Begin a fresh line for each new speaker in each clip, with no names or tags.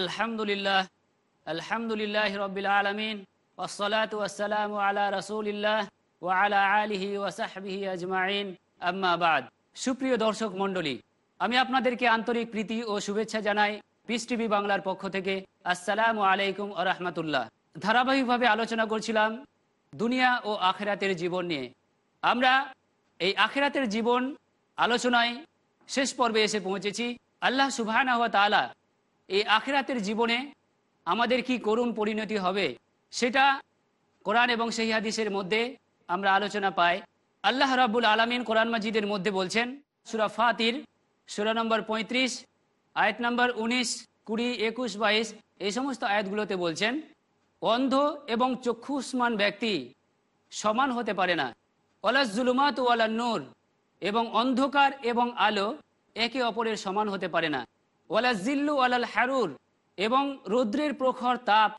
আলহামদুলিল্লাহ আলহামদুলিল্লাহ রবিল আলমিন ওসলাতাম ওসালাম আলা রসুলিল্লাহ ও আলা আলহি ওসাহবিহি আজমাইন আম্মাবাদ সুপ্রিয় দর্শক মণ্ডলী আমি আপনাদেরকে আন্তরিক প্রীতি ও শুভেচ্ছা জানাই পিস টিভি বাংলার পক্ষ থেকে আসসালাম আলাইকুম আরহামতুল্লাহ ধারাবাহিকভাবে আলোচনা করছিলাম দুনিয়া ও আখেরাতের জীবন নিয়ে আমরা এই আখেরাতের জীবন আলোচনায় শেষ পর্বে এসে পৌঁছেছি আল্লাহ সুবাহ এই আখেরাতের জীবনে আমাদের কি করুণ পরিণতি হবে সেটা কোরআন এবং সেই হাদিসের মধ্যে আমরা আলোচনা পাই আল্লাহ রাবুল আলমিন কোরআন মাজিদের মধ্যে বলছেন সুরা ফাতির সুরা নম্বর পঁয়ত্রিশ আয়াত নম্বর উনিশ কুড়ি একুশ বাইশ এই সমস্ত আয়াতগুলোতে বলছেন অন্ধ এবং চক্ষুষ্মান ব্যক্তি সমান হতে পারে না ওলাস জুলুমাত ওয়ালা নূর এবং অন্ধকার এবং আলো একে অপরের সমান হতে পারে না ওয়ালা জিল্লু আলাল হারুর এবং রৌদ্রের প্রখর তাপ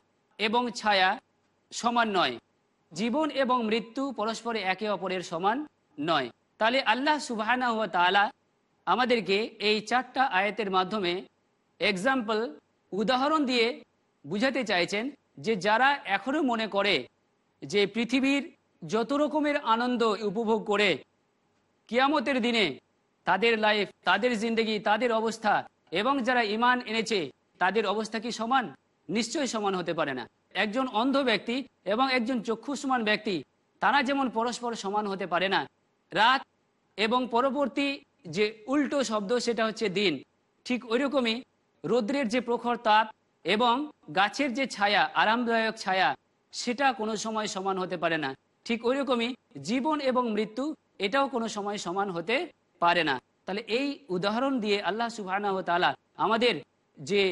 এবং ছায়া সমান নয় জীবন এবং মৃত্যু পরস্পরে একে অপরের সমান নয় তাহলে আল্লাহ সুবাহানা হুয়া তালা আমাদেরকে এই চারটা আয়াতের মাধ্যমে এক্সাম্পল উদাহরণ দিয়ে বুঝাতে চাইছেন যে যারা এখনও মনে করে যে পৃথিবীর যত রকমের আনন্দ উপভোগ করে কিয়ামতের দিনে তাদের লাইফ তাদের জিন্দগি তাদের অবস্থা এবং যারা ইমান এনেছে তাদের অবস্থা কি সমান নিশ্চয়ই সমান হতে পারে না একজন অন্ধ ব্যক্তি এবং একজন চক্ষু সমান ব্যক্তি তারা যেমন পরস্পর সমান হতে পারে না রাত এবং পরবর্তী যে উল্টো শব্দ সেটা হচ্ছে দিন ঠিক ওইরকমই রৌদ্রের যে প্রখর তাপ এবং গাছের যে ছায়া আরামদায়ক ছায়া সেটা কোনো সময় সমান হতে পারে না ঠিক ওইরকমই জীবন এবং মৃত্যু এটাও কোনো সময় সমান হতে পারে না তাহলে এই উদাহরণ দিয়ে আল্লাহ সুবাহ আমাদের যে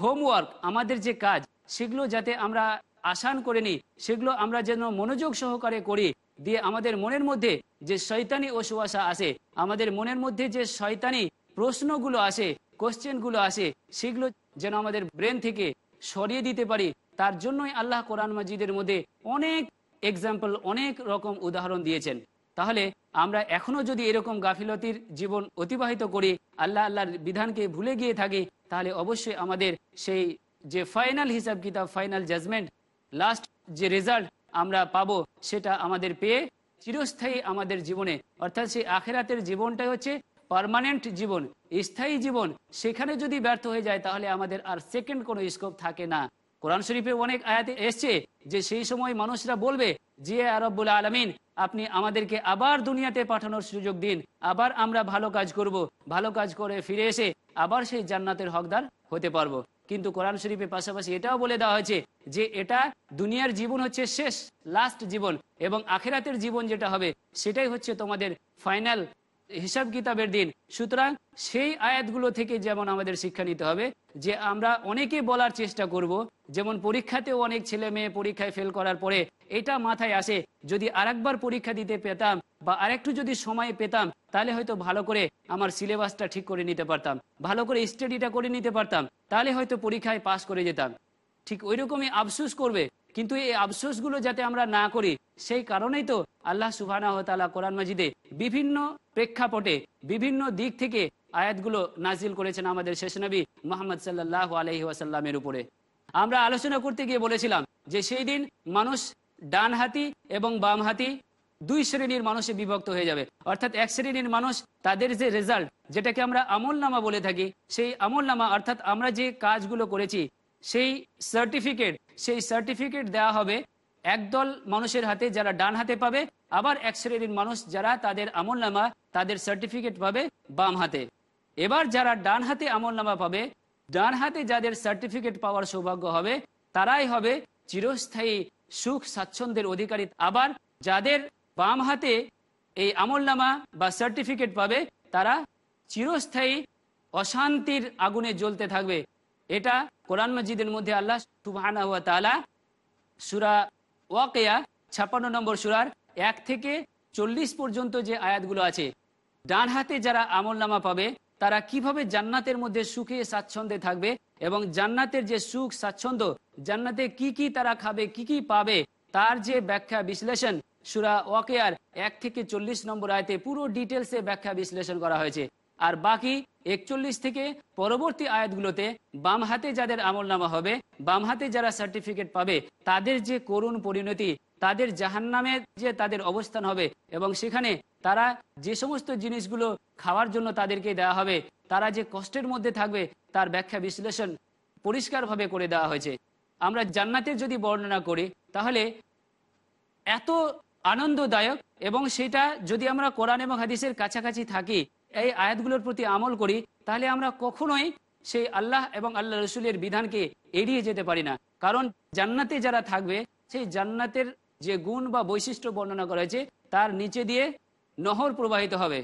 হোমওয়ার্ক আমাদের যে কাজ সেগুলো যাতে আমরা আসান করে নিই সেগুলো আমরা যেন মনোযোগ সহকারে করি দিয়ে আমাদের মনের মধ্যে যে শৈতানি ওসুয়াশা আসে আমাদের মনের মধ্যে যে শৈতানি প্রশ্নগুলো আসে কোশ্চেনগুলো আসে সেগুলো যেন আমাদের ব্রেন থেকে সরিয়ে দিতে পারি তার জন্যই আল্লাহ কোরআন মাজিদের মধ্যে অনেক এক্সাম্পল অনেক রকম উদাহরণ দিয়েছেন তাহলে আমরা এখনো যদি এরকম গাফিলতির জীবন অতিবাহিত করি আল্লাহ আল্লাহর বিধানকে ভুলে গিয়ে থাকি তাহলে অবশ্যই আমাদের সেই যে ফাইনাল হিসাব কিতাব ফাইনাল জাজমেন্ট লাস্ট যে রেজাল্ট আমরা পাবো সেটা আমাদের পেয়ে চিরস্থায়ী আমাদের জীবনে অর্থাৎ সেই আখেরাতের জীবনটাই হচ্ছে পারমানেন্ট জীবন স্থায়ী জীবন সেখানে যদি ব্যর্থ হয়ে যায় তাহলে আমাদের আর সেকেন্ড কোনো স্কোপ থাকে না কোরআন শরীফে অনেক আয়াতে এসছে যে সেই সময় মানুষরা বলবে যে আরব্বুল আলমিন আপনি আমাদেরকে আবার দুনিয়াতে পাঠানোর সুযোগ দিন আবার আমরা ভালো কাজ করব ভালো কাজ করে ফিরে এসে আবার সেই জান্নাতের হকদার হতে পারবো কিন্তু কোরআন শরীফের পাশাপাশি এটাও বলে দেওয়া হয়েছে যে এটা দুনিয়ার জীবন হচ্ছে শেষ লাস্ট জীবন এবং আখেরাতের জীবন যেটা হবে সেটাই হচ্ছে তোমাদের ফাইনাল হিসাব কিতাবের দিন সুতরাং সেই আয়াতগুলো থেকে যেমন আমাদের শিক্ষা নিতে হবে যে আমরা অনেকে বলার চেষ্টা করব যেমন পরীক্ষাতেও অনেক ছেলে মেয়ে পরীক্ষায় ফেল করার পরে এটা মাথায় আসে যদি আরেকবার পরীক্ষা দিতে পেতাম বা আরেকটু যদি সময় পেতাম তাহলে হয়তো ভালো করে আমার সিলেবাসটা ঠিক করে নিতে পারতাম ভালো করে স্টাডিটা করে নিতে পারতাম তাহলে হয়তো পরীক্ষায় পাশ করে যেতাম ঠিক ওই রকমই আফসুস করবে কিন্তু এই আফসোসগুলো যাতে আমরা না করি সেই কারণেই তো আল্লাহ সুবাহ কোরআন মাজিদে বিভিন্ন প্রেক্ষাপটে বিভিন্ন দিক থেকে আয়াতগুলো নাজিল করেছেন আমাদের শেষ নবী মোহাম্মদ সাল্লাহ আলহি আসাল্লামের উপরে আমরা আলোচনা করতে গিয়ে বলেছিলাম যে সেই দিন মানুষ ডান হাতি এবং বাম হাতি দুই শ্রেণীর মানুষে বিভক্ত হয়ে যাবে অর্থাৎ এক শ্রেণীর মানুষ তাদের যে রেজাল্ট যেটাকে আমরা আমল নামা বলে থাকি সেই আমল নামা অর্থাৎ আমরা যে কাজগুলো করেছি সেই সার্টিফিকেট সেই সার্টিফিকেট দেওয়া হবে একদল মানুষের হাতে যারা ডান হাতে পাবে আবার এক শ্রেণীর মানুষ যারা তাদের আমল নামা তাদের সার্টিফিকেট পাবে বাম হাতে এবার যারা ডান হাতে আমল নামা পাবে ডান হাতে যাদের সার্টিফিকেট পাওয়ার সৌভাগ্য হবে তারাই হবে চিরস্থায়ী সুখ স্বাচ্ছন্দ্যের অধিকারী আবার যাদের বাম হাতে এই আমল নামা বা সার্টিফিকেট পাবে তারা চিরস্থায়ী অশান্তির আগুনে জ্বলতে থাকবে এটা কোরআন মজিদের মধ্যে আল্লাহ সুবাহ সুরা ওয়াকেয়া ছাপ্পান্ন নম্বর সুরার এক থেকে চল্লিশ পর্যন্ত যে আয়াতগুলো আছে ডান হাতে যারা আমল নামা পাবে তারা কিভাবে জান্নাতের মধ্যে সুখে স্বাচ্ছন্দ্যে থাকবে এবং জান্নাতের যে সুখ স্বাচ্ছন্দ্য জান্নাতে কি কি তারা খাবে কি কি পাবে তার যে ব্যাখ্যা বিশ্লেষণ সুরা ওয়াকেয়ার এক থেকে চল্লিশ নম্বর আয়তে পুরো ডিটেলসে ব্যাখ্যা বিশ্লেষণ করা হয়েছে আর বাকি একচল্লিশ থেকে পরবর্তী আয়াতগুলোতে বাম হাতে যাদের আমল নামা হবে বাম হাতে যারা সার্টিফিকেট পাবে তাদের যে করুণ পরিণতি তাদের জাহান নামে যে তাদের অবস্থান হবে এবং সেখানে তারা যে সমস্ত জিনিসগুলো খাওয়ার জন্য তাদেরকে দেওয়া হবে তারা যে কষ্টের মধ্যে থাকবে তার ব্যাখ্যা বিশ্লেষণ পরিষ্কারভাবে করে দেওয়া হয়েছে আমরা জান্নাতের যদি বর্ণনা করি তাহলে এত আনন্দদায়ক এবং সেটা যদি আমরা কোরআন এবং হাদিসের কাছাকাছি থাকি এই আয়াতগুলোর প্রতি আমল করি তাহলে আমরা কখনোই সেই আল্লাহ এবং আল্লাহ রসুলের বিধানকে এড়িয়ে যেতে পারি না কারণ জান্নাতে যারা থাকবে সেই জান্নাতের যে গুণ বা বৈশিষ্ট্য বর্ণনা করা হয়েছে তার নিচে দিয়ে নহর প্রবাহিত হবে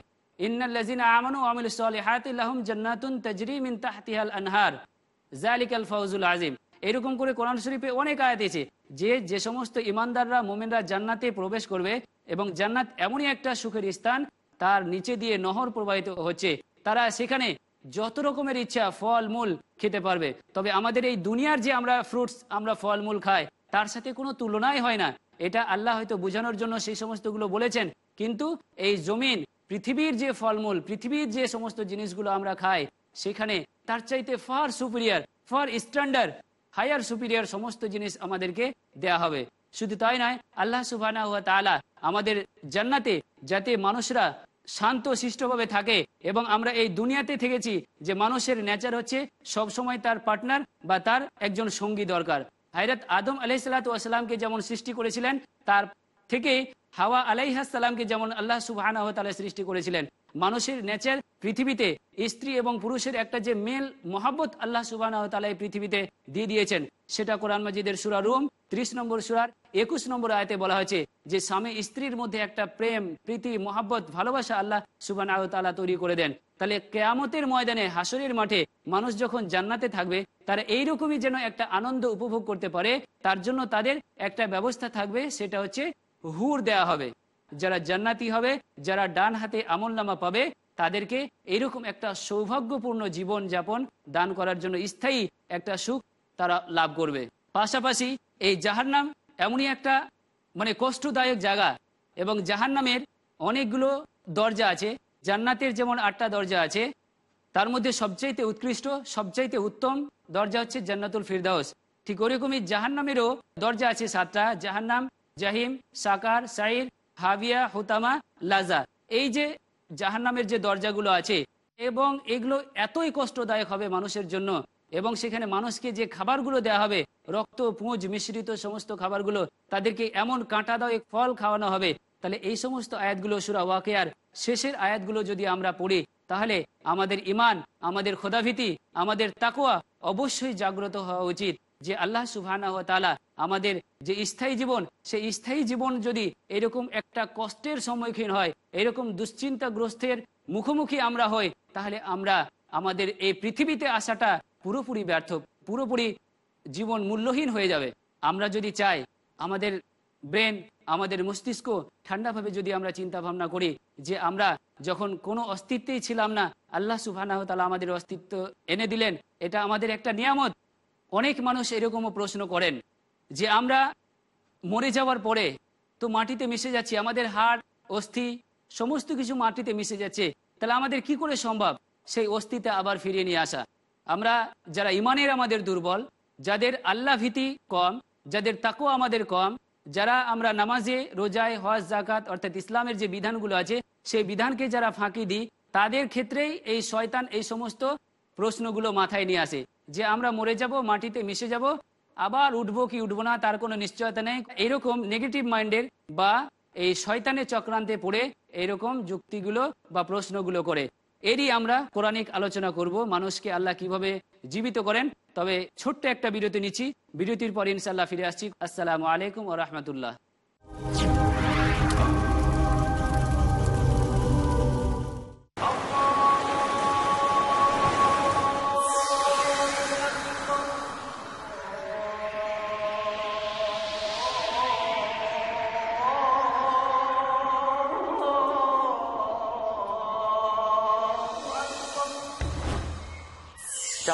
এরকম করে কোরআন শরীফে অনেক আয়াত আছে যে যে সমস্ত ইমানদাররা মোমেনরা জান্নাতে প্রবেশ করবে এবং জান্নাত এমনই একটা সুখের স্থান তার নিচে দিয়ে নহর প্রবাহিত হচ্ছে তারা সেখানে যত রকমের ইচ্ছা ফল মূল খেতে পারবে তবে আমাদের এই দুনিয়ার যে আমরা ফ্রুটস আমরা ফল মূল খাই তার সাথে কোনো তুলনাই হয় না এটা আল্লাহ হয়তো বোঝানোর জন্য সেই সমস্তগুলো বলেছেন কিন্তু এই জমিন পৃথিবীর যে ফলমূল পৃথিবীর যে সমস্ত জিনিসগুলো আমরা খাই সেখানে তার চাইতে far superior far standard higher superior সমস্ত জিনিস আমাদেরকে দেয়া হবে শুধু তাই নয় আল্লাহ সুবাহ আমাদের জান্নাতে যাতে মানুষরা শান্ত সৃষ্টভাবে থাকে এবং আমরা এই দুনিয়াতে থেকেছি যে মানুষের নেচার হচ্ছে সবসময় তার পার্টনার বা তার একজন সঙ্গী দরকার হায়রাত আদম আলাহি সাল্লাতামকে যেমন সৃষ্টি করেছিলেন তার থেকে হাওয়া আলাইহাসাল্লামকে যেমন আল্লাহ সুবাহ সৃষ্টি করেছিলেন মানুষের নেচার পৃথিবীতে স্ত্রী এবং পুরুষের একটা যে মেল মহাব্বত আল্লাহ সুবাহ পৃথিবীতে দিয়ে দিয়েছেন সেটা কোরআন মাজিদের সুরা রুম ত্রিশ নম্বর সুরার একুশ নম্বর আয়তে বলা হয়েছে যে স্বামী স্ত্রীর মধ্যে একটা প্রেম প্রীতি মহাব্বত ভালোবাসা আল্লাহ সুবাহ তালা তৈরি করে দেন তাহলে কেয়ামতের ময়দানে হাসরের মাঠে মানুষ যখন জান্নাতে থাকবে তারা এইরকমই যেন একটা আনন্দ উপভোগ করতে পারে তার জন্য তাদের একটা ব্যবস্থা থাকবে সেটা হচ্ছে হুর দেয়া হবে যারা জান্নাতি হবে যারা ডান হাতে আমল নামা পাবে তাদেরকে এরকম একটা সৌভাগ্যপূর্ণ জীবন যাপন দান করার জন্য স্থায়ী একটা সুখ তারা লাভ করবে পাশাপাশি এই জাহার নাম এমনই একটা মানে কষ্টদায়ক জায়গা এবং জাহার নামের অনেকগুলো দরজা আছে জান্নাতের যেমন আটটা দরজা আছে তার মধ্যে সবচাইতে উৎকৃষ্ট সবচাইতে উত্তম দরজা হচ্ছে জান্নাতুল ফিরদাউস ঠিক ওরকমই নামেরও দরজা আছে সাতটা নাম জাহিম সাকার সাইর হাবিয়া হুতামা লাজা এই যে জাহান্নামের যে দরজাগুলো আছে এবং এগুলো এতই কষ্টদায়ক হবে মানুষের জন্য এবং সেখানে মানুষকে যে খাবারগুলো দেয়া হবে রক্ত পুঁজ মিশ্রিত সমস্ত খাবারগুলো তাদেরকে এমন কাঁটা দাও ফল খাওয়ানো হবে তাহলে এই সমস্ত আয়াতগুলো সুরা ওয়াকেয়ার শেষের আয়াতগুলো যদি আমরা পড়ি তাহলে আমাদের ইমান আমাদের খোদাভীতি আমাদের তাকোয়া অবশ্যই জাগ্রত হওয়া উচিত যে আল্লাহ সুবাহ তালা আমাদের যে স্থায়ী জীবন সেই স্থায়ী জীবন যদি এরকম একটা কষ্টের সম্মুখীন হয় এরকম দুশ্চিন্তাগ্রস্তের মুখোমুখি আমরা হই তাহলে আমরা আমাদের এই পৃথিবীতে আসাটা পুরোপুরি ব্যর্থ পুরোপুরি জীবন মূল্যহীন হয়ে যাবে আমরা যদি চাই আমাদের ব্রেন আমাদের মস্তিষ্ক ঠান্ডাভাবে যদি আমরা চিন্তা ভাবনা করি যে আমরা যখন কোনো অস্তিত্বেই ছিলাম না আল্লাহ সুফানাহতালা আমাদের অস্তিত্ব এনে দিলেন এটা আমাদের একটা নিয়ামত অনেক মানুষ এরকমও প্রশ্ন করেন যে আমরা মরে যাওয়ার পরে তো মাটিতে মিশে যাচ্ছি আমাদের হাড় অস্থি সমস্ত কিছু মাটিতে মিশে যাচ্ছে তাহলে আমাদের কি করে সম্ভব সেই অস্থিতে আবার ফিরিয়ে নিয়ে আসা আমরা যারা ইমানের আমাদের দুর্বল যাদের আল্লাহ ভীতি কম যাদের তাকো আমাদের কম যারা আমরা নামাজে রোজায় হজ জাকাত অর্থাৎ ইসলামের যে বিধানগুলো আছে সেই বিধানকে যারা ফাঁকি দিই তাদের ক্ষেত্রেই এই শয়তান এই সমস্ত প্রশ্নগুলো মাথায় নিয়ে আসে যে আমরা মরে যাব মাটিতে মিশে যাব আবার উঠবো কি উঠবো না তার কোনো নিশ্চয়তা নেই এরকম নেগেটিভ মাইন্ডের বা এই শয়তানের চক্রান্তে পড়ে এরকম যুক্তিগুলো বা প্রশ্নগুলো করে এরই আমরা কোরআনিক আলোচনা করব মানুষকে আল্লাহ কিভাবে জীবিত করেন তবে ছোট্ট একটা বিরতি নিচ্ছি বিরতির পর ইনশাল্লাহ ফিরে আসছি আসসালামু আলাইকুম ও রহমতুল্লাহ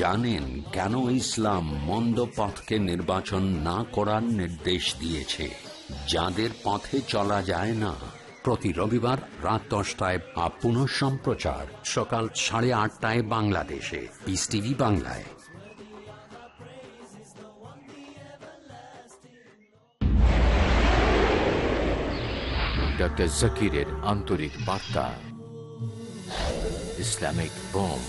জানেন কেন ইসলাম মন্দ পথকে নির্বাচন না করার নির্দেশ দিয়েছে যাদের পথে চলা যায় না প্রতি রবিবার রাত দশটায় বা পুনঃ সম্প্রচার সকাল সাড়ে আটটায় বাংলাদেশে পিস টিভি বাংলায়
জাকিরের আন্তরিক বার্তা ইসলামিক বোম্ব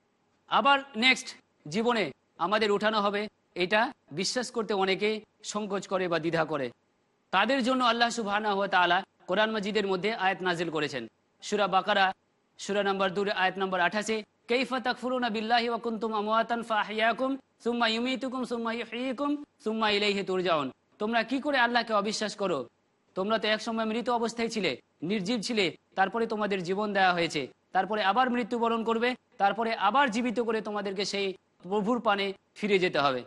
আবার নেক্সট জীবনে আমাদের উঠানো হবে এটা বিশ্বাস করতে অনেকে সংকোচ করে বা দ্বিধা করে তাদের জন্য আল্লাহ সুবাহ কোরআন মজিদের মধ্যে আয়াত নাজিল করেছেন সুরা বাকারা সুরা নম্বর দু আয়াত নম্বর আঠাশে কেইফা তাকফুরুনা বিল্লাহি ওয়া কুনতুম আমওয়াতান ফাহইয়াকুম সুম্মা ইউমিতুকুম সুম্মা ইউহয়িকুম সুম্মা ইলাইহি তুরজাউন তোমরা কি করে আল্লাহকে অবিশ্বাস করো তোমরা তো এক সময় মৃত অবস্থায় ছিলে নির্জীব ছিলে তারপরে তোমাদের জীবন দেয়া হয়েছে তারপরে আবার মৃত্যুবরণ করবে তারপরে আবার জীবিত করে তোমাদেরকে সেই প্রভুর পানে ফিরে যেতে হবে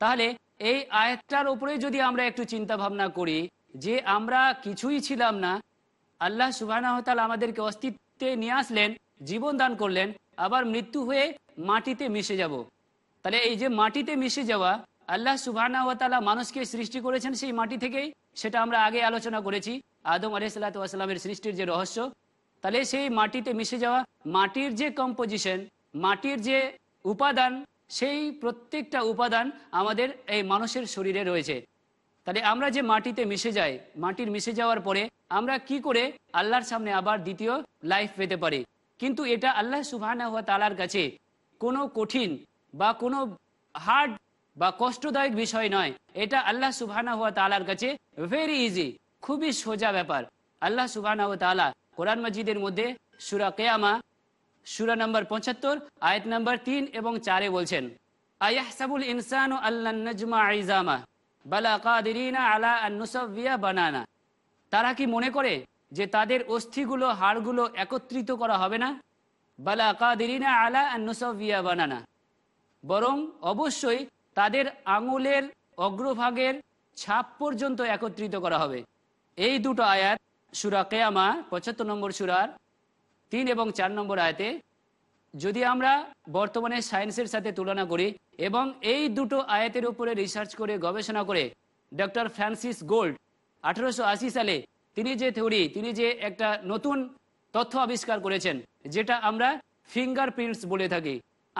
তাহলে এই আয়াতটার ওপরে যদি আমরা একটু চিন্তা ভাবনা করি যে আমরা কিছুই ছিলাম না আল্লাহ সুবাহতাল আমাদেরকে অস্তিত্বে নিয়ে আসলেন জীবন দান করলেন আবার মৃত্যু হয়ে মাটিতে মিশে যাব। তাহলে এই যে মাটিতে মিশে যাওয়া আল্লাহ সুবাহতালা মানুষকে সৃষ্টি করেছেন সেই মাটি থেকেই সেটা আমরা আগে আলোচনা করেছি আদম আলহ সাল্লা সৃষ্টির যে রহস্য তাহলে সেই মাটিতে মিশে যাওয়া মাটির যে কম্পোজিশন মাটির যে উপাদান সেই প্রত্যেকটা উপাদান আমাদের এই মানুষের শরীরে রয়েছে তাহলে আমরা যে মাটিতে মিশে যাই মাটির মিশে যাওয়ার পরে আমরা কি করে আল্লাহর সামনে আবার দ্বিতীয় লাইফ পেতে পারি কিন্তু এটা আল্লাহ সুবাহ তালার কাছে কোনো কঠিন বা কোনো হার্ড বা কষ্টদায়ক বিষয় নয় এটা আল্লাহ সুবাহ তালার কাছে ভেরি ইজি খুবই সোজা ব্যাপার আল্লাহ সুবাহ তালা কোরআন মজিদের মধ্যে সুরা কেয়ামা সুরা নম্বর পঁচাত্তর আয়াত নম্বর তিন এবং চারে বলছেন আয়াহসাবুল ইনসান ও আল্লাহ আইজামা বালা কাদিনা আলা নুসবিয়া বানানা তারা কি মনে করে যে তাদের অস্থিগুলো হাড়গুলো একত্রিত করা হবে না বালা কাদিনা আলা নুসবিয়া বানানা বরং অবশ্যই তাদের আঙুলের অগ্রভাগের ছাপ পর্যন্ত একত্রিত করা হবে এই দুটো আয়াত সুরা কেয়ামা পঁচাত্তর নম্বর সুরার তিন এবং চার নম্বর আয়তে যদি আমরা বর্তমানে সায়েন্সের সাথে তুলনা করি এবং এই দুটো আয়াতের উপরে রিসার্চ করে গবেষণা করে ডক্টর ফ্রান্সিস গোল্ড আঠারোশো সালে তিনি যে থিওরি তিনি যে একটা নতুন তথ্য আবিষ্কার করেছেন যেটা আমরা ফিঙ্গার প্রিন্টস বলে থাকি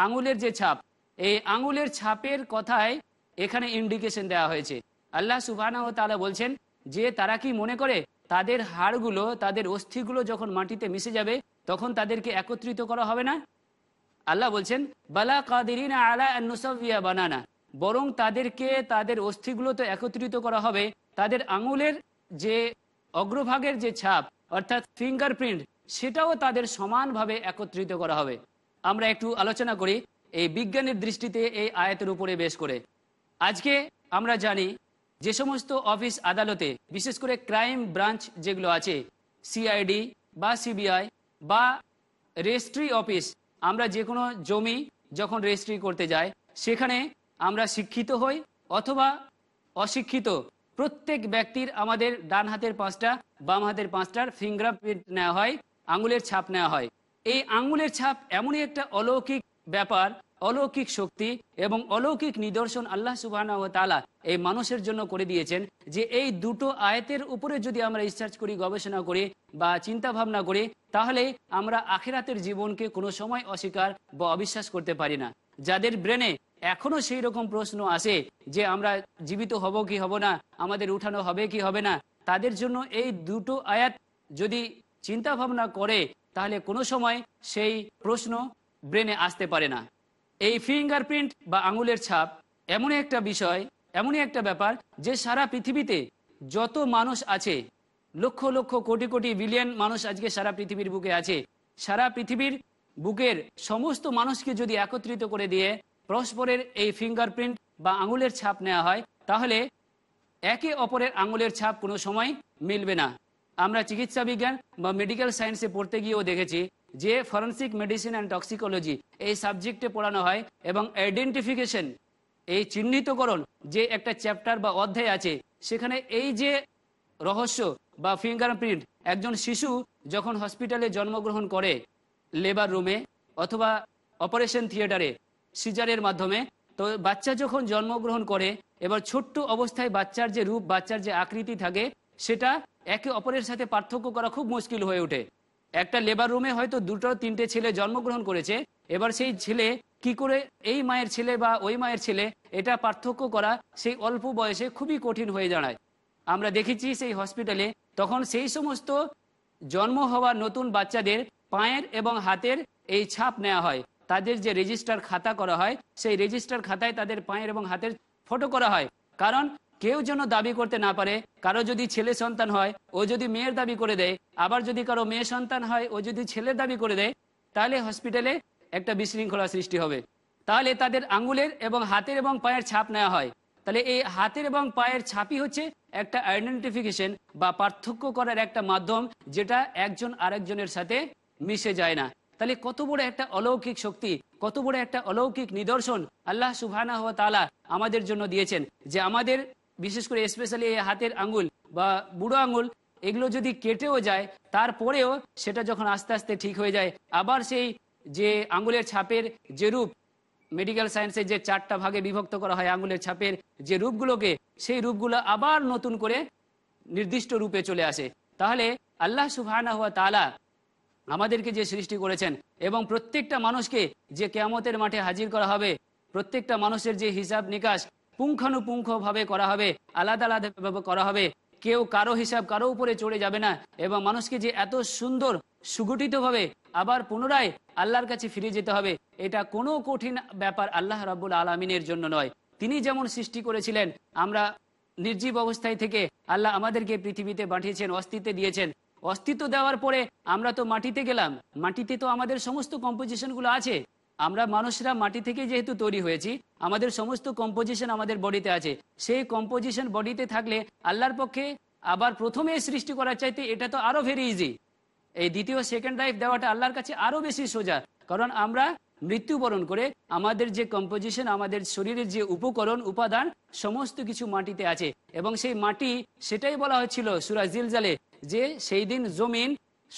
আঙুলের যে ছাপ এই আঙুলের ছাপের কথায় এখানে ইন্ডিকেশন দেওয়া হয়েছে আল্লাহ সুবাহ তালা বলছেন যে তারা কি মনে করে তাদের হাড়গুলো তাদের অস্থিগুলো যখন মাটিতে মিশে যাবে তখন তাদেরকে একত্রিত করা হবে না আল্লাহ বলছেন বালা কাদিরিন আলা বানানা বরং তাদেরকে তাদের অস্থিগুলো তো একত্রিত করা হবে তাদের আঙুলের যে অগ্রভাগের যে ছাপ অর্থাৎ ফিঙ্গারপ্রিন্ট সেটাও তাদের সমানভাবে একত্রিত করা হবে আমরা একটু আলোচনা করি এই বিজ্ঞানের দৃষ্টিতে এই আয়তের উপরে বেশ করে আজকে আমরা জানি যে সমস্ত অফিস আদালতে বিশেষ করে ক্রাইম ব্রাঞ্চ যেগুলো আছে সিআইডি বা সিবিআই বা রেজিস্ট্রি অফিস আমরা যে কোনো জমি যখন রেজিস্ট্রি করতে যাই সেখানে আমরা শিক্ষিত হই অথবা অশিক্ষিত প্রত্যেক ব্যক্তির আমাদের ডান হাতের পাঁচটা বাম হাতের পাঁচটার ফিঙ্গারপ্রিন্ট নেওয়া হয় আঙুলের ছাপ নেওয়া হয় এই আঙুলের ছাপ এমনই একটা অলৌকিক ব্যাপার অলৌকিক শক্তি এবং অলৌকিক নিদর্শন আল্লাহ সুবাহ তালা এই মানুষের জন্য করে দিয়েছেন যে এই দুটো আয়তের উপরে যদি আমরা রিসার্চ করি গবেষণা করি বা চিন্তা ভাবনা করি তাহলে আমরা আখেরাতের জীবনকে কোনো সময় অস্বীকার বা অবিশ্বাস করতে পারি না যাদের ব্রেনে এখনো সেই রকম প্রশ্ন আসে যে আমরা জীবিত হব কি হব না আমাদের উঠানো হবে কি হবে না তাদের জন্য এই দুটো আয়াত যদি চিন্তা ভাবনা করে তাহলে কোনো সময় সেই প্রশ্ন ব্রেনে আসতে পারে না এই ফিঙ্গারপ্রিন্ট বা আঙুলের ছাপ এমনই একটা বিষয় এমনই একটা ব্যাপার যে সারা পৃথিবীতে যত মানুষ আছে লক্ষ লক্ষ কোটি কোটি বিলিয়ন মানুষ আজকে সারা পৃথিবীর বুকে আছে সারা পৃথিবীর বুকের সমস্ত মানুষকে যদি একত্রিত করে দিয়ে পরস্পরের এই ফিঙ্গারপ্রিন্ট বা আঙুলের ছাপ নেওয়া হয় তাহলে একে অপরের আঙুলের ছাপ কোনো সময় মিলবে না আমরা চিকিৎসা বিজ্ঞান বা মেডিকেল সায়েন্সে পড়তে গিয়েও দেখেছি যে ফরেন্সিক মেডিসিন অ্যান্ড টক্সিকোলজি এই সাবজেক্টে পড়ানো হয় এবং আইডেন্টিফিকেশন এই চিহ্নিতকরণ যে একটা চ্যাপ্টার বা অধ্যায় আছে সেখানে এই যে রহস্য বা ফিঙ্গারপ্রিন্ট একজন শিশু যখন হসপিটালে জন্মগ্রহণ করে লেবার রুমে অথবা অপারেশন থিয়েটারে সিজারের মাধ্যমে তো বাচ্চা যখন জন্মগ্রহণ করে এবার ছোট্ট অবস্থায় বাচ্চার যে রূপ বাচ্চার যে আকৃতি থাকে সেটা একে অপরের সাথে পার্থক্য করা খুব মুশকিল হয়ে ওঠে একটা লেবার রুমে হয়তো দুটো তিনটে ছেলে জন্মগ্রহণ করেছে এবার সেই ছেলে কি করে এই মায়ের ছেলে বা ওই মায়ের ছেলে এটা পার্থক্য করা সেই অল্প বয়সে খুবই কঠিন হয়ে দাঁড়ায় আমরা দেখেছি সেই হসপিটালে তখন সেই সমস্ত জন্ম হওয়া নতুন বাচ্চাদের পায়ের এবং হাতের এই ছাপ নেওয়া হয় তাদের যে রেজিস্টার খাতা করা হয় সেই রেজিস্টার খাতায় তাদের পায়ের এবং হাতের ফটো করা হয় কারণ কেউ যেন দাবি করতে না পারে কারো যদি ছেলে সন্তান হয় ও যদি মেয়ের দাবি করে দেয় আবার যদি কারো মেয়ে সন্তান হয় ও যদি ছেলের দাবি করে দেয় তাহলে হসপিটালে একটা বিশৃঙ্খলা সৃষ্টি হবে তাহলে তাদের আঙ্গুলের এবং হাতের এবং পায়ের ছাপ নেওয়া হয় তাহলে এই হাতের এবং পায়ের ছাপই হচ্ছে একটা আইডেন্টিফিকেশন বা পার্থক্য করার একটা মাধ্যম যেটা একজন আরেকজনের সাথে মিশে যায় না তাহলে কত বড় একটা অলৌকিক শক্তি কত বড় একটা অলৌকিক নিদর্শন আল্লাহ হওয়া তালা আমাদের জন্য দিয়েছেন যে আমাদের বিশেষ করে স্পেশালি হাতের আঙ্গুল বা বুড়ো আঙ্গুল এগুলো যদি কেটেও যায় তারপরেও সেটা যখন আস্তে আস্তে ঠিক হয়ে যায় আবার সেই যে আঙ্গুলের ছাপের যে রূপ মেডিকেল সায়েন্সে যে চারটা ভাগে বিভক্ত করা হয় আঙ্গুলের ছাপের যে রূপগুলোকে সেই রূপগুলো আবার নতুন করে নির্দিষ্ট রূপে চলে আসে তাহলে আল্লাহ সুফানা হওয়া তালা আমাদেরকে যে সৃষ্টি করেছেন এবং প্রত্যেকটা মানুষকে যে কেয়ামতের মাঠে হাজির করা হবে প্রত্যেকটা মানুষের যে হিসাব নিকাশ পুঙ্খানুপুঙ্খভাবে করা হবে আলাদা আলাদাভাবে করা হবে কেউ কারো হিসাব কারো উপরে চড়ে যাবে না এবং মানুষকে যে এত সুন্দর সুগঠিতভাবে আবার পুনরায় আল্লাহর কাছে ফিরে যেতে হবে এটা কোনো কঠিন ব্যাপার আল্লাহ রাবুল আলমিনের জন্য নয় তিনি যেমন সৃষ্টি করেছিলেন আমরা নির্জীব অবস্থায় থেকে আল্লাহ আমাদেরকে পৃথিবীতে পাঠিয়েছেন অস্তিত্বে দিয়েছেন অস্তিত্ব দেওয়ার পরে আমরা তো মাটিতে গেলাম মাটিতে তো আমাদের সমস্ত কম্পোজিশনগুলো আছে আমরা মানুষরা মাটি থেকে যেহেতু তৈরি হয়েছি আমাদের সমস্ত কম্পোজিশন আমাদের বডিতে আছে সেই কম্পোজিশন বডিতে থাকলে আল্লাহর পক্ষে আবার প্রথমে সৃষ্টি করার চাইতে এটা তো আরো ভেরি ইজি এই দ্বিতীয় সেকেন্ড লাইফ দেওয়াটা আল্লাহর কাছে আরো বেশি সোজা কারণ আমরা মৃত্যুবরণ করে আমাদের যে কম্পোজিশন আমাদের শরীরের যে উপকরণ উপাদান সমস্ত কিছু মাটিতে আছে এবং সেই মাটি সেটাই বলা হয়েছিল সুরাজ জিলজালে যে সেই দিন জমিন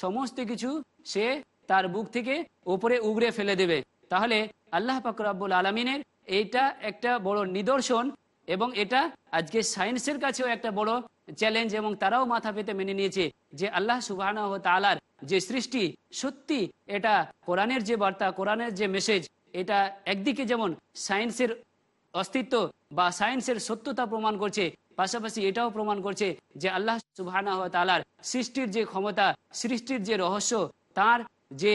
সমস্ত কিছু সে তার বুক থেকে ওপরে উগড়ে ফেলে দেবে তাহলে আল্লাহ পাকরাবুল আলমিনের এইটা একটা বড় নিদর্শন এবং এটা আজকে সায়েন্সের কাছেও একটা বড় চ্যালেঞ্জ এবং তারাও মাথা পেতে মেনে নিয়েছে যে আল্লাহ সুবাহ তালার যে সৃষ্টি সত্যি এটা কোরআনের যে বার্তা কোরআনের যে মেসেজ এটা একদিকে যেমন সায়েন্সের অস্তিত্ব বা সায়েন্সের সত্যতা প্রমাণ করছে পাশাপাশি এটাও প্রমাণ করছে যে আল্লাহ সুবাহ তালার সৃষ্টির যে ক্ষমতা সৃষ্টির যে রহস্য তার যে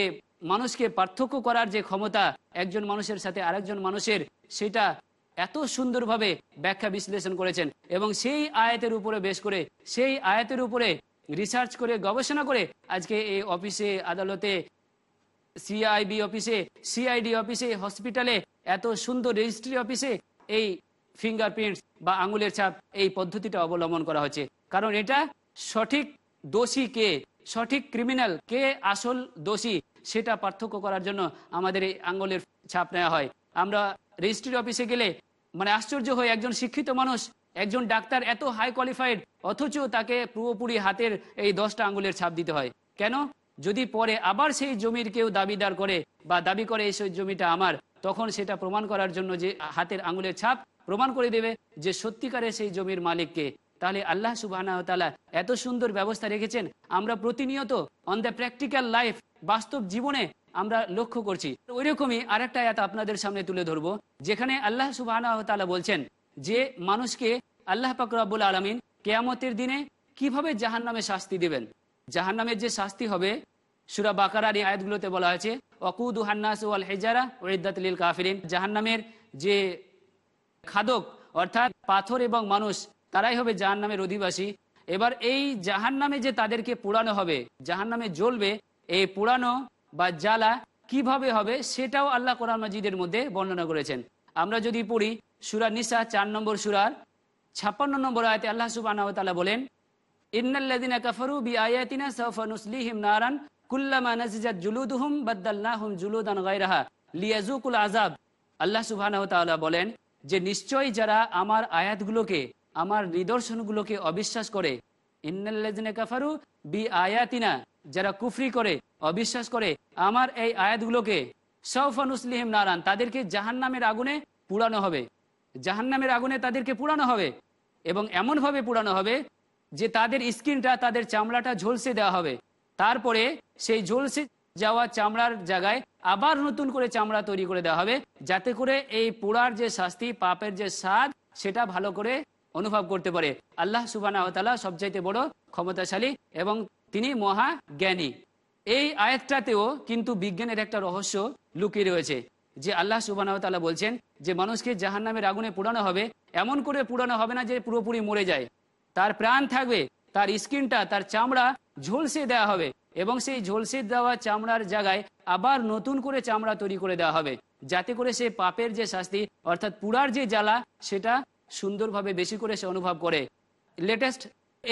মানুষকে পার্থক্য করার যে ক্ষমতা একজন মানুষের সাথে আরেকজন মানুষের সেটা এত সুন্দরভাবে ব্যাখ্যা বিশ্লেষণ করেছেন এবং সেই আয়াতের উপরে বেশ করে সেই আয়াতের উপরে রিসার্চ করে গবেষণা করে আজকে এই অফিসে আদালতে সিআইবি অফিসে সিআইডি অফিসে হসপিটালে এত সুন্দর রেজিস্ট্রি অফিসে এই ফিঙ্গারপ্রিন্ট বা আঙুলের ছাপ এই পদ্ধতিটা অবলম্বন করা হচ্ছে কারণ এটা সঠিক দোষী কে সঠিক ক্রিমিনাল কে আসল দোষী সেটা পার্থক্য করার জন্য আমাদের এই আঙ্গুলের ছাপ নেওয়া হয় আমরা রেজিস্ট্রির অফিসে গেলে মানে আশ্চর্য হয়ে একজন শিক্ষিত মানুষ একজন ডাক্তার এত হাই কোয়ালিফাইড অথচ তাকে পুরোপুরি হাতের এই দশটা আঙ্গুলের ছাপ দিতে হয় কেন যদি পরে আবার সেই জমির কেউ দাবিদার করে বা দাবি করে এই জমিটা আমার তখন সেটা প্রমাণ করার জন্য যে হাতের আঙ্গুলের ছাপ প্রমাণ করে দেবে যে সত্যিকারে সেই জমির মালিককে তাহলে আল্লাহ সুবাহ এত সুন্দর ব্যবস্থা রেখেছেন আমরা প্রতিনিয়ত অন দ্য প্র্যাকটিক্যাল লাইফ বাস্তব জীবনে আমরা লক্ষ্য করছি ওই রকমই আরেকটা আয়াত আপনাদের সামনে তুলে ধরবো যেখানে আল্লাহ সুবাহ বলছেন যে মানুষকে আল্লাহ পাকরাবুল আলমিন কেয়ামতের দিনে কিভাবে জাহান নামে শাস্তি দেবেন জাহান নামের যে শাস্তি হবে সুরা বাকারার এই আয়াতগুলোতে বলা হয়েছে অকুদ হান্নাস ওয়াল হেজারা ওয়েদাতলিল কাফিরিন জাহান নামের যে খাদক অর্থাৎ পাথর এবং মানুষ তারাই হবে জাহান নামের অধিবাসী এবার এই জাহান নামে যে তাদেরকে পোড়ানো হবে জাহান নামে জ্বলবে এই পুরানো বা জ্বালা কিভাবে হবে সেটাও আল্লাহ কোরআন মজিদের মধ্যে বর্ণনা করেছেন আমরা যদি পড়ি সুরা নিসা চার নম্বর সুরার ছাপ্পান্ন নম্বর আয়তে আল্লাহ সুবাহ বলেন বলেন যে নিশ্চয়ই যারা আমার আয়াতগুলোকে আমার নিদর্শনগুলোকে অবিশ্বাস করে ইন্নাল্লাযিনা কাফারু বি আয়াতিনা যারা কুফরি করে অবিশ্বাস করে আমার এই আয়াতগুলোকে সৌফানুসলিহিম নারান তাদেরকে জাহান নামের আগুনে পুরানো হবে জাহান নামের আগুনে তাদেরকে পুরানো হবে এবং এমনভাবে পুরানো হবে যে তাদের স্কিনটা তাদের চামড়াটা ঝলসে দেওয়া হবে তারপরে সেই ঝলসে যাওয়া চামড়ার জায়গায় আবার নতুন করে চামড়া তৈরি করে দেওয়া হবে যাতে করে এই পোড়ার যে শাস্তি পাপের যে স্বাদ সেটা ভালো করে অনুভব করতে পারে আল্লাহ সুবাহ সবচাইতে বড় ক্ষমতাশালী এবং তিনি মহা জ্ঞানী এই আয়াতটাতেও কিন্তু বিজ্ঞানের একটা রহস্য লুকিয়ে রয়েছে যে আল্লাহ সুবাহ বলছেন যে মানুষকে জাহান নামের আগুনে পুরানো হবে এমন করে পুরানো হবে না যে পুরোপুরি মরে যায় তার প্রাণ থাকবে তার স্কিনটা তার চামড়া ঝলসে দেওয়া হবে এবং সেই ঝলসে দেওয়া চামড়ার জায়গায় আবার নতুন করে চামড়া তৈরি করে দেওয়া হবে যাতে করে সে পাপের যে শাস্তি অর্থাৎ পুরার যে জ্বালা সেটা সুন্দরভাবে বেশি করে সে অনুভব করে লেটেস্ট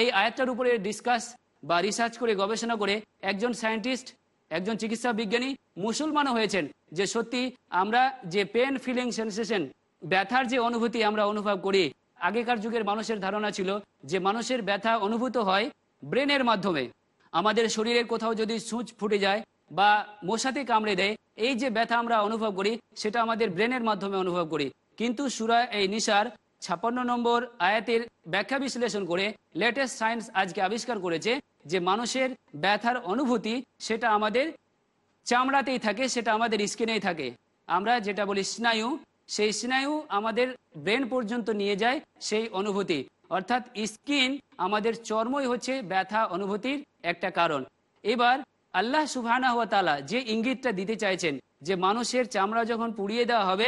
এই আয়াতটার উপরে ডিসকাস বা রিসার্চ করে গবেষণা করে একজন সায়েন্টিস্ট একজন চিকিৎসা বিজ্ঞানী মুসলমানও হয়েছেন যে সত্যি আমরা যে পেন ফিলিং সেন্সেশন ব্যথার যে অনুভূতি আমরা অনুভব করি আগেকার যুগের মানুষের ধারণা ছিল যে মানুষের ব্যথা অনুভূত হয় ব্রেনের মাধ্যমে আমাদের শরীরের কোথাও যদি সূচ ফুটে যায় বা মশাতে কামড়ে দেয় এই যে ব্যথা আমরা অনুভব করি সেটা আমাদের ব্রেনের মাধ্যমে অনুভব করি কিন্তু সুরা এই নিশার ছাপান্ন নম্বর আয়াতের ব্যাখ্যা বিশ্লেষণ করে লেটেস্ট সায়েন্স আজকে আবিষ্কার করেছে যে মানুষের ব্যথার অনুভূতি সেটা আমাদের চামড়াতেই থাকে সেটা আমাদের স্কিনেই থাকে আমরা যেটা বলি স্নায়ু সেই স্নায়ু আমাদের ব্রেন পর্যন্ত নিয়ে যায় সেই অনুভূতি অর্থাৎ স্কিন আমাদের চর্মই হচ্ছে ব্যথা অনুভূতির একটা কারণ এবার আল্লাহ সুবাহানা হওয়া তালা যে ইঙ্গিতটা দিতে চাইছেন যে মানুষের চামড়া যখন পুড়িয়ে দেওয়া হবে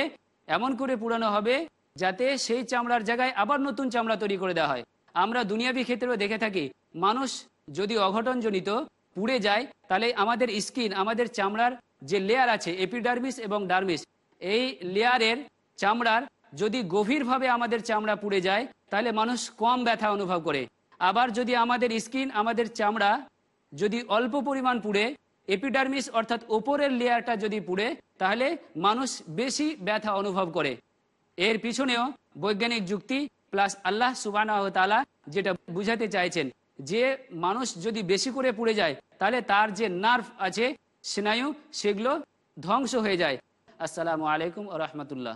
এমন করে পুরানো হবে যাতে সেই চামড়ার জায়গায় আবার নতুন চামড়া তৈরি করে দেওয়া হয় আমরা দুনিয়াবি ক্ষেত্রেও দেখে থাকি মানুষ যদি অঘটনজনিত পুড়ে যায় তাহলে আমাদের স্কিন আমাদের চামড়ার যে লেয়ার আছে এপিডার্মিস এবং ডার্মিস এই লেয়ারের চামড়ার যদি গভীরভাবে আমাদের চামড়া পুড়ে যায় তাহলে মানুষ কম ব্যথা অনুভব করে আবার যদি আমাদের স্কিন আমাদের চামড়া যদি অল্প পরিমাণ পুড়ে এপিডার্মিস অর্থাৎ ওপরের লেয়ারটা যদি পুড়ে তাহলে মানুষ বেশি ব্যথা অনুভব করে এর পিছনেও বৈজ্ঞানিক যুক্তি প্লাস আল্লাহ তালা যেটা বুঝাতে চাইছেন যে মানুষ যদি বেশি করে পুড়ে যায় তাহলে তার যে নার্ভ আছে স্নায়ু সেগুলো ধ্বংস হয়ে যায় আসসালামু আলাইকুম রহমতুল্লাহ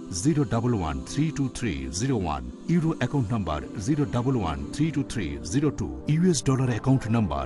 011-32301 Euro account number 011-32302 US dollar account number